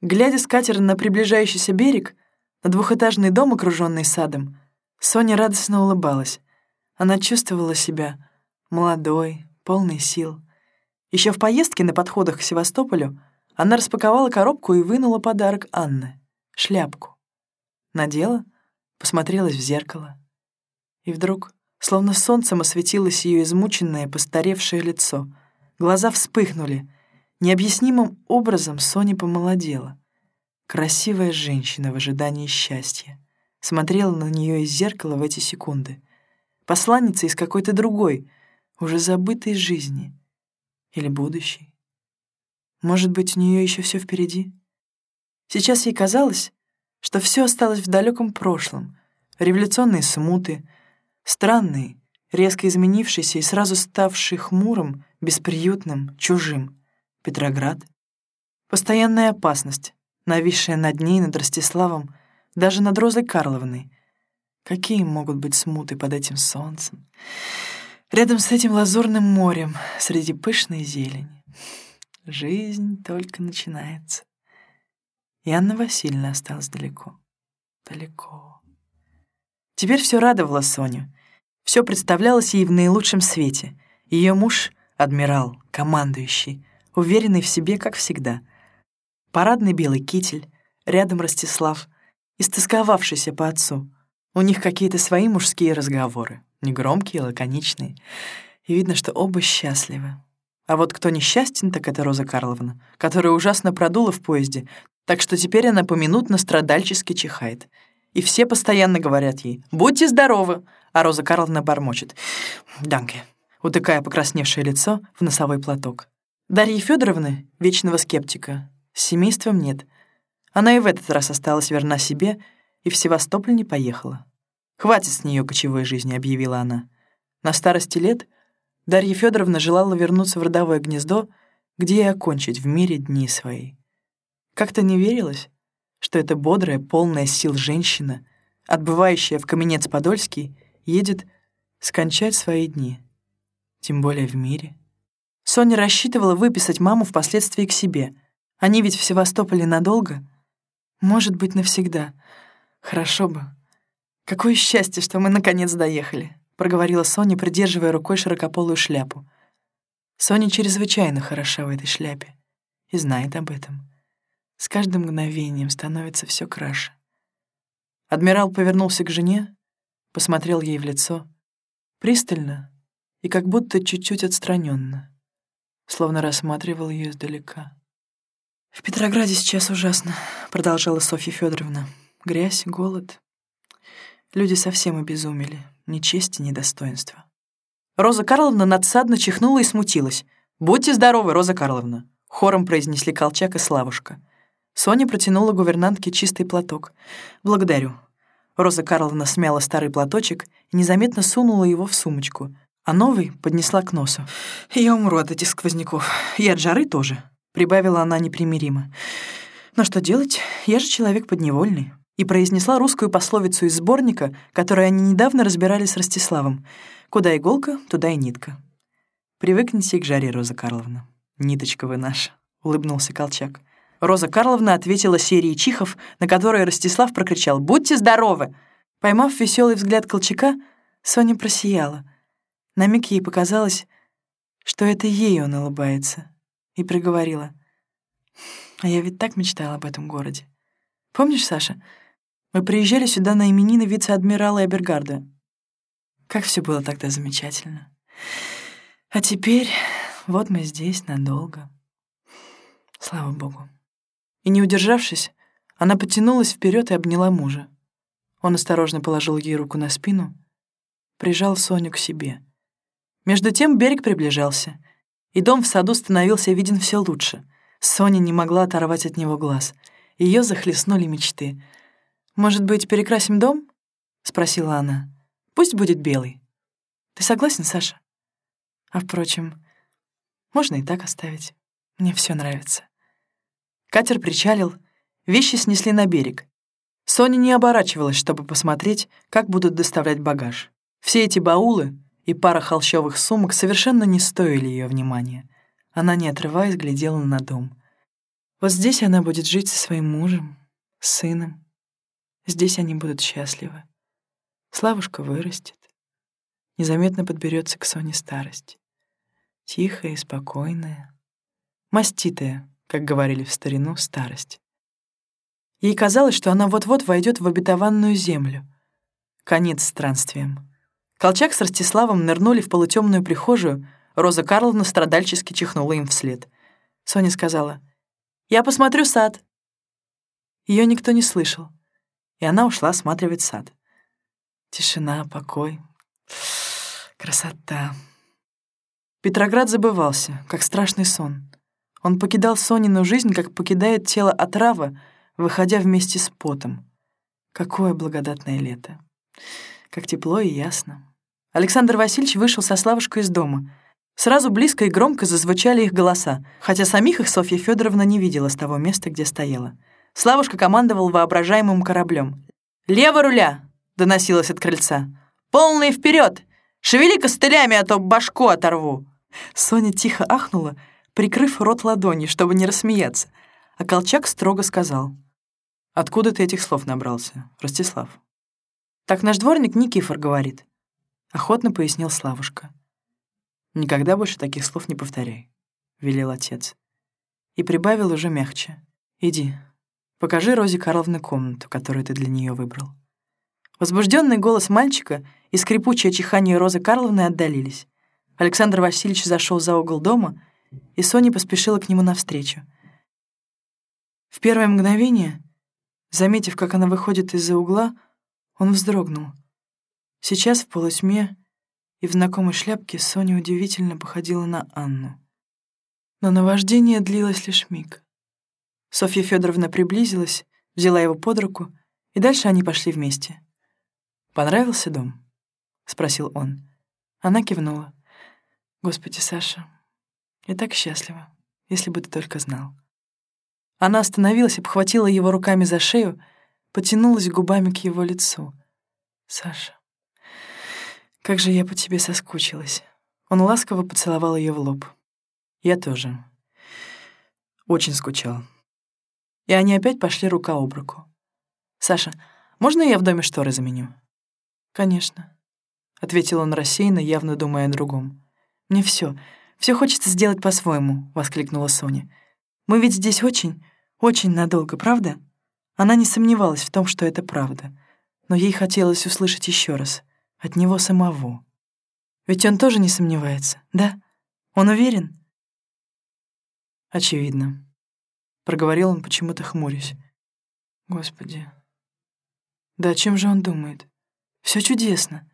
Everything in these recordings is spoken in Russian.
Глядя с катера на приближающийся берег, на двухэтажный дом, окруженный садом, Соня радостно улыбалась. Она чувствовала себя молодой, полной сил. Еще в поездке на подходах к Севастополю она распаковала коробку и вынула подарок Анны — шляпку. Надела, посмотрелась в зеркало. И вдруг, словно солнцем осветилось ее измученное, постаревшее лицо. Глаза вспыхнули. Необъяснимым образом Соня помолодела. Красивая женщина в ожидании счастья. Смотрела на нее из зеркала в эти секунды. Посланница из какой-то другой, уже забытой жизни. Или будущей. Может быть, у нее еще все впереди? Сейчас ей казалось, что все осталось в далеком прошлом. Революционные смуты, странный, резко изменившийся и сразу ставший хмурым, бесприютным, чужим. Петроград. Постоянная опасность, нависшая над ней, над Ростиславом, даже над Розой Карловной. Какие могут быть смуты под этим солнцем? Рядом с этим лазурным морем, среди пышной зелени. Жизнь только начинается. И Анна Васильевна осталась далеко. Далеко. Теперь все радовало Соню. Все представлялось ей в наилучшем свете. Ее муж — адмирал, командующий, уверенный в себе, как всегда. Парадный белый китель, рядом Ростислав, истосковавшийся по отцу. У них какие-то свои мужские разговоры, негромкие, лаконичные. И видно, что оба счастливы. А вот кто несчастен, так это Роза Карловна, которая ужасно продула в поезде, так что теперь она поминутно страдальчески чихает. И все постоянно говорят ей «Будьте здоровы!» А Роза Карловна бормочет «Данке», утыкая покрасневшее лицо в носовой платок. Дарьи Федоровны, вечного скептика, с семейством нет. Она и в этот раз осталась верна себе и в Севастополь не поехала. «Хватит с нее кочевой жизни», — объявила она. На старости лет Дарья Федоровна желала вернуться в родовое гнездо, где и окончить в мире дни свои. Как-то не верилось, что эта бодрая, полная сил женщина, отбывающая в Каменец-Подольский, едет скончать свои дни. Тем более в мире. Соня рассчитывала выписать маму впоследствии к себе. Они ведь в Севастополе надолго. Может быть, навсегда. Хорошо бы. Какое счастье, что мы наконец доехали, проговорила Соня, придерживая рукой широкополую шляпу. Соня чрезвычайно хороша в этой шляпе и знает об этом. С каждым мгновением становится все краше. Адмирал повернулся к жене, посмотрел ей в лицо, пристально и как будто чуть-чуть отстраненно, словно рассматривал ее издалека. «В Петрограде сейчас ужасно», — продолжала Софья Федоровна. «Грязь, голод. Люди совсем обезумели. Ни чести, ни достоинства». Роза Карловна надсадно чихнула и смутилась. «Будьте здоровы, Роза Карловна», — хором произнесли Колчак и Славушка. Соня протянула гувернантке чистый платок. «Благодарю». Роза Карловна смяла старый платочек и незаметно сунула его в сумочку, а новый поднесла к носу. «Я умру от этих сквозняков. И от жары тоже», — прибавила она непримиримо. «Но что делать? Я же человек подневольный» и произнесла русскую пословицу из сборника, которую они недавно разбирали с Ростиславом. «Куда иголка, туда и нитка». «Привыкните к жаре, Роза Карловна. Ниточка вы наша», — улыбнулся Колчак. Роза Карловна ответила серией чихов, на которые Ростислав прокричал «Будьте здоровы!». Поймав веселый взгляд Колчака, Соня просияла. На миг ей показалось, что это ей он улыбается, и приговорила. «А я ведь так мечтала об этом городе. Помнишь, Саша, мы приезжали сюда на именины вице-адмирала Эбергарда. Как все было тогда замечательно. А теперь вот мы здесь надолго. Слава богу. И не удержавшись, она потянулась вперед и обняла мужа. Он осторожно положил ей руку на спину, прижал Соню к себе. Между тем берег приближался, и дом в саду становился виден все лучше. Соня не могла оторвать от него глаз. Ее захлестнули мечты. «Может быть, перекрасим дом?» — спросила она. «Пусть будет белый. Ты согласен, Саша? А, впрочем, можно и так оставить. Мне все нравится». Катер причалил, вещи снесли на берег. Соня не оборачивалась, чтобы посмотреть, как будут доставлять багаж. Все эти баулы и пара холщовых сумок совершенно не стоили ее внимания. Она, не отрываясь, глядела на дом. Вот здесь она будет жить со своим мужем, сыном. Здесь они будут счастливы. Славушка вырастет. Незаметно подберется к Соне старость. Тихая и спокойная. Маститая, как говорили в старину, старость. Ей казалось, что она вот-вот войдет в обетованную землю. Конец странствиям. Колчак с Ростиславом нырнули в полутемную прихожую, Роза Карловна страдальчески чихнула им вслед. Соня сказала, «Я посмотрю сад». Ее никто не слышал, и она ушла осматривать сад. Тишина, покой, красота. Петроград забывался, как страшный сон. Он покидал Сонину жизнь, как покидает тело отрава, выходя вместе с потом. Какое благодатное лето. Как тепло и ясно. Александр Васильевич вышел со Славушкой из дома. Сразу близко и громко зазвучали их голоса, хотя самих их Софья Федоровна не видела с того места, где стояла. Славушка командовал воображаемым кораблем. «Лево руля!» — доносилось от крыльца. «Полный вперед! Шевели костылями, а то башку оторву!» Соня тихо ахнула, прикрыв рот ладонью, чтобы не рассмеяться, а Колчак строго сказал. «Откуда ты этих слов набрался, Ростислав?» «Так наш дворник Никифор говорит», — охотно пояснил Славушка. «Никогда больше таких слов не повторяй», — велел отец. И прибавил уже мягче. «Иди, покажи Розе Карловне комнату, которую ты для нее выбрал». Возбужденный голос мальчика и скрипучее чихание Розы Карловны отдалились. Александр Васильевич зашел за угол дома, и Соня поспешила к нему навстречу. В первое мгновение, заметив, как она выходит из-за угла, он вздрогнул. Сейчас в полутьме и в знакомой шляпке Соня удивительно походила на Анну. Но наваждение длилось лишь миг. Софья Федоровна приблизилась, взяла его под руку, и дальше они пошли вместе. «Понравился дом?» — спросил он. Она кивнула. «Господи, Саша, я так счастлива, если бы ты только знал». Она остановилась, обхватила его руками за шею, потянулась губами к его лицу. «Саша, как же я по тебе соскучилась». Он ласково поцеловал ее в лоб. «Я тоже. Очень скучал». И они опять пошли рука об руку. «Саша, можно я в доме шторы заменю?» «Конечно», — ответил он рассеянно, явно думая о другом. «Мне все, все хочется сделать по-своему», — воскликнула Соня. «Мы ведь здесь очень, очень надолго, правда?» Она не сомневалась в том, что это правда, но ей хотелось услышать еще раз, от него самого. Ведь он тоже не сомневается, да? Он уверен? Очевидно. Проговорил он почему-то хмурясь. Господи. Да о чем же он думает? Все чудесно.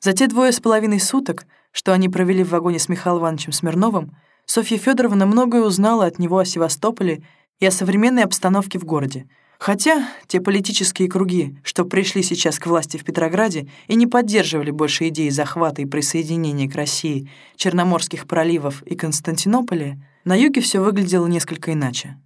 За те двое с половиной суток, что они провели в вагоне с Михаилом Ивановичем Смирновым, Софья Федоровна многое узнала от него о Севастополе и о современной обстановке в городе. Хотя те политические круги, что пришли сейчас к власти в Петрограде и не поддерживали больше идеи захвата и присоединения к России Черноморских проливов и Константинополя, на юге все выглядело несколько иначе.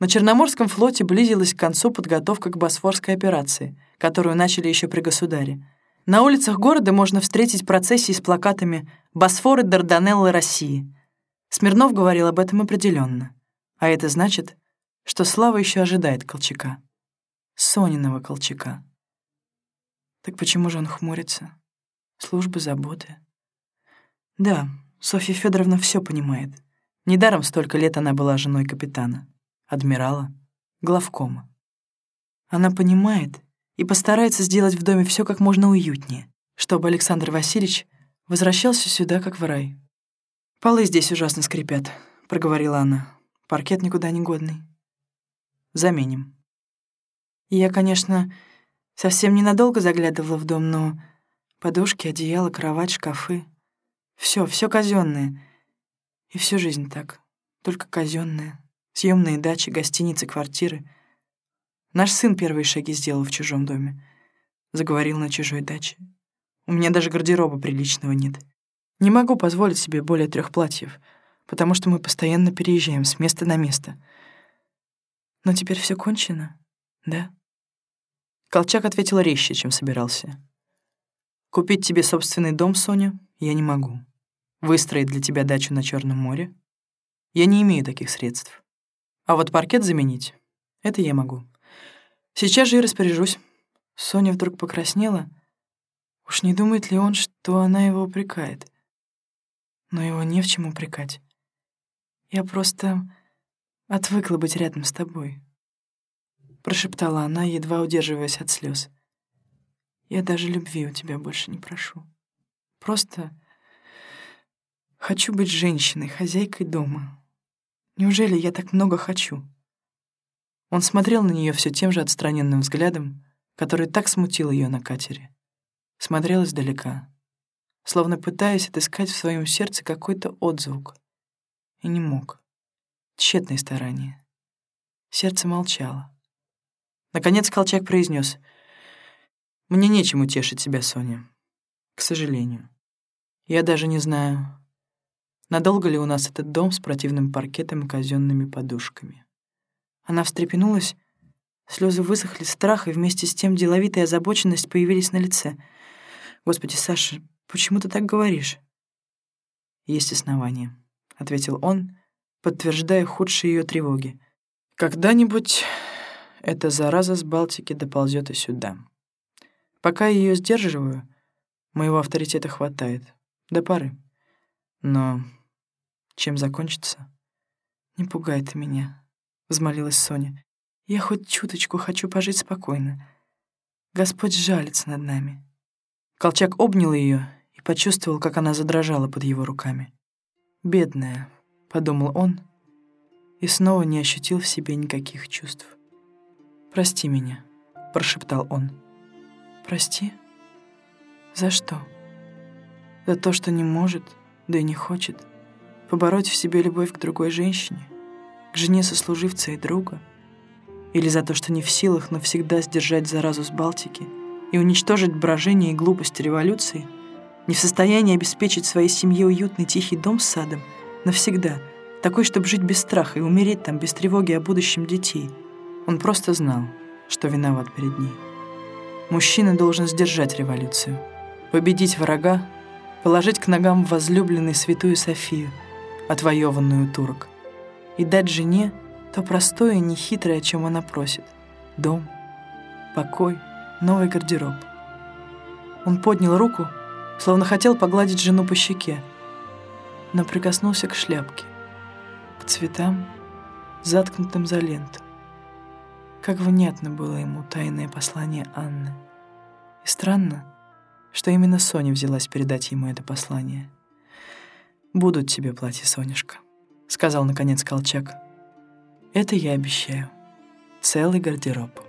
На Черноморском флоте близилась к концу подготовка к Босфорской операции — которую начали еще при государе. На улицах города можно встретить процессии с плакатами «Босфоры, Дарданеллы России». Смирнов говорил об этом определенно. А это значит, что Слава еще ожидает Колчака. Сониного Колчака. Так почему же он хмурится? Службы, заботы. Да, Софья Федоровна все понимает. Недаром столько лет она была женой капитана, адмирала, главкома. Она понимает и постарается сделать в доме все как можно уютнее, чтобы Александр Васильевич возвращался сюда, как в рай. «Полы здесь ужасно скрипят», — проговорила она. «Паркет никуда не годный. Заменим». Я, конечно, совсем ненадолго заглядывала в дом, но подушки, одеяло, кровать, шкафы — все, все казенное. И всю жизнь так, только казенное. Съемные дачи, гостиницы, квартиры — Наш сын первые шаги сделал в чужом доме. Заговорил на чужой даче. У меня даже гардероба приличного нет. Не могу позволить себе более трех платьев, потому что мы постоянно переезжаем с места на место. Но теперь все кончено, да? Колчак ответил резче, чем собирался. Купить тебе собственный дом, Соня, я не могу. Выстроить для тебя дачу на Черном море? Я не имею таких средств. А вот паркет заменить — это я могу. Сейчас же и распоряжусь». Соня вдруг покраснела. Уж не думает ли он, что она его упрекает? Но его не в чем упрекать. Я просто отвыкла быть рядом с тобой. Прошептала она, едва удерживаясь от слез. Я даже любви у тебя больше не прошу. Просто хочу быть женщиной, хозяйкой дома. Неужели я так много хочу? Он смотрел на нее все тем же отстраненным взглядом, который так смутил ее на катере. Смотрел издалека, словно пытаясь отыскать в своем сердце какой-то отзвук. И не мог. Тщетные старания. Сердце молчало. Наконец Колчак произнес: мне нечем утешить себя, Соня. К сожалению. Я даже не знаю, надолго ли у нас этот дом с противным паркетом и казенными подушками. Она встрепенулась, слезы высохли, страх и вместе с тем деловитая озабоченность появились на лице. «Господи, Саша, почему ты так говоришь?» «Есть основания», — ответил он, подтверждая худшие ее тревоги. «Когда-нибудь эта зараза с Балтики доползет и сюда». Пока я ее сдерживаю, моего авторитета хватает. До пары. Но чем закончится? Не пугай ты меня, — взмолилась Соня. Я хоть чуточку хочу пожить спокойно. Господь жалится над нами. Колчак обнял ее и почувствовал, как она задрожала под его руками. «Бедная», — подумал он, и снова не ощутил в себе никаких чувств. «Прости меня», — прошептал он. Прости? За что? За то, что не может, да и не хочет побороть в себе любовь к другой женщине, к жене сослуживца и друга? Или за то, что не в силах навсегда сдержать заразу с Балтики и уничтожить брожение и глупость революции, не в состоянии обеспечить своей семье уютный тихий дом с садом навсегда, такой, чтобы жить без страха и умереть там без тревоги о будущем детей? Он просто знал, что виноват перед ней. Мужчина должен сдержать революцию, победить врага, положить к ногам возлюбленной святую Софию, отвоеванную турок, и дать жене то простое и нехитрое, о чем она просит — дом, покой, новый гардероб. Он поднял руку, словно хотел погладить жену по щеке, но прикоснулся к шляпке, к цветам, заткнутым за ленту. Как внятно было ему тайное послание Анны. И странно, что именно Соня взялась передать ему это послание. «Будут тебе платья, Сонюшка», — сказал наконец Колчак. «Это я обещаю. Целый гардероб».